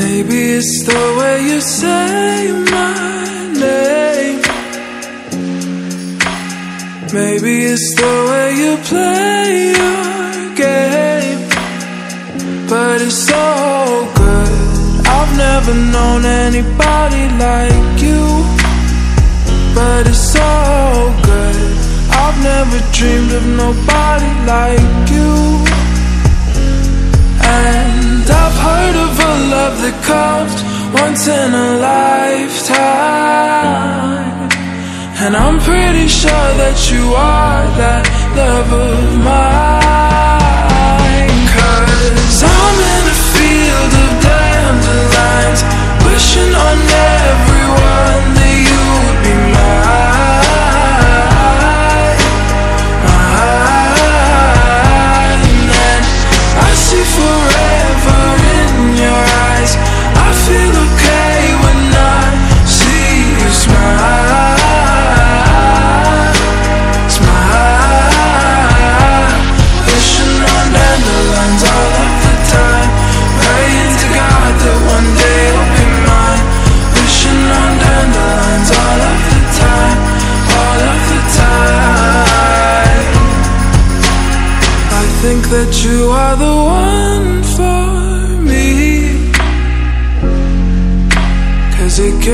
it's the way you say my name. Maybe it's the way you play your game. But it's so good. I've never known anybody like you. But it's so good. I've never dreamed of nobody like you. Once in a lifetime. And I'm pretty sure that you are that love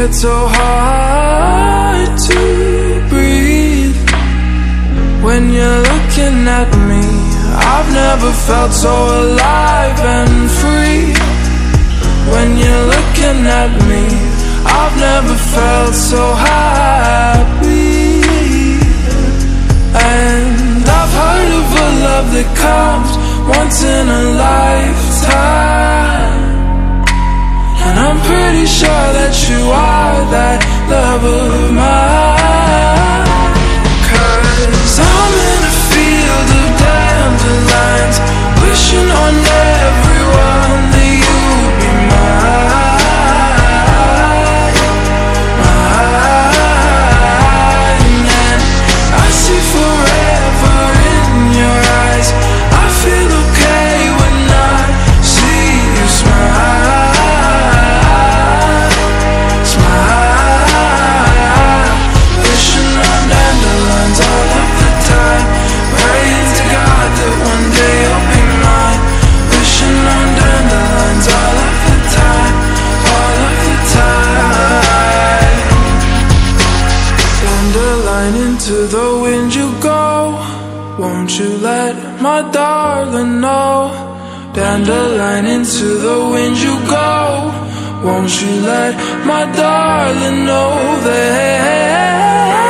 Cause it gets so hard to breathe when you're looking at me. I've never felt so alive and free. When you're looking at me, I've never felt so happy. And I've heard of a love that comes once in a lifetime. I'm pretty sure that you are that love of mine. The you go. Won't you let my darling know? Dandelion into the wind you go. Won't you let my darling know that